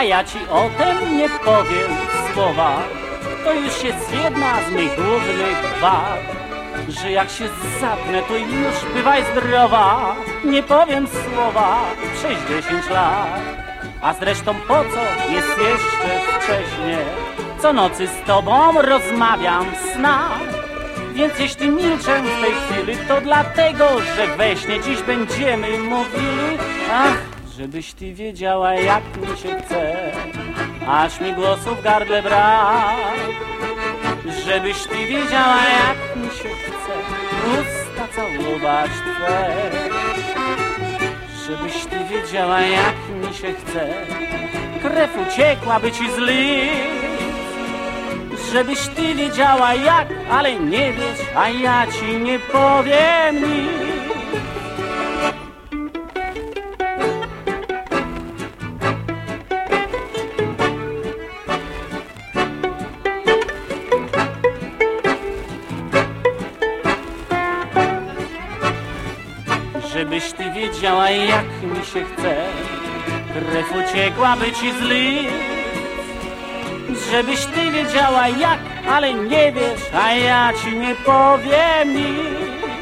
a ja ci o tym nie powiem słowa. To już jest jedna z moich głównych wad że jak się zapnę, to już bywaj zdrowa. Nie powiem słowa przez dziesięć lat. A zresztą po co jest jeszcze wcześnie? Co nocy z tobą rozmawiam w snach. Więc jeśli milczę w tej chwili, to dlatego, że we śnie dziś będziemy mówili. Ach, żebyś ty wiedziała, jak mi się chce, aż mi głosu w gardle brak. Żebyś ty wiedziała, jak mi się chce usta całować twe. Żebyś ty wiedziała, jak mi się chce krew uciekła by ci z Żebyś ty wiedziała jak, ale nie wiesz, a ja ci nie powiem nic. Żebyś ty wiedziała jak mi się chce. Krew uciekłaby ci z Żebyś ty wiedziała jak, ale nie wiesz A ja ci nie powiem nic.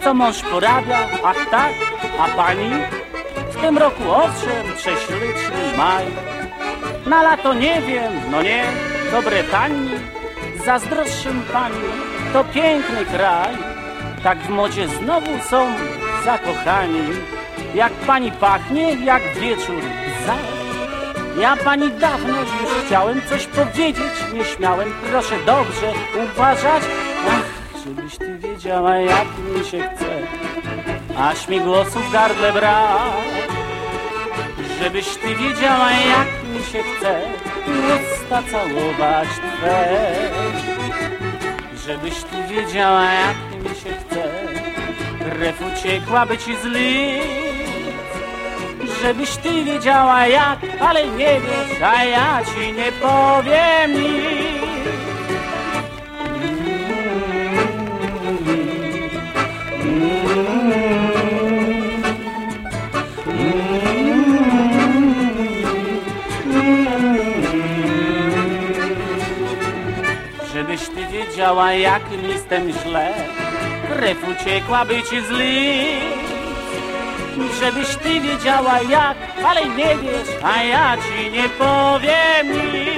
Co mąż porabia, ach tak, a pani? W tym roku owszem, prześliczny maj. Na lato nie wiem, no nie, do Brytanii. Zazdroszczym pani, to piękny kraj tak w modzie znowu są zakochani. Jak pani pachnie, jak wieczór za. Ja pani dawno już chciałem coś powiedzieć, nie śmiałem, proszę dobrze uważać. Ach, żebyś ty wiedziała, jak mi się chce, aż mi głosu w gardle brak. Żebyś ty wiedziała, jak mi się chce, usta całować twe. Żebyś ty wiedziała, jak mi się chce. Krew uciekłaby ci z Żebyś ty wiedziała jak, ale nie wiesz A ja ci nie powiem nic Żebyś ty wiedziała jak listem źle krew ci z Żebyś ty wiedziała jak, ale nie wiesz, a ja ci nie powiem nic.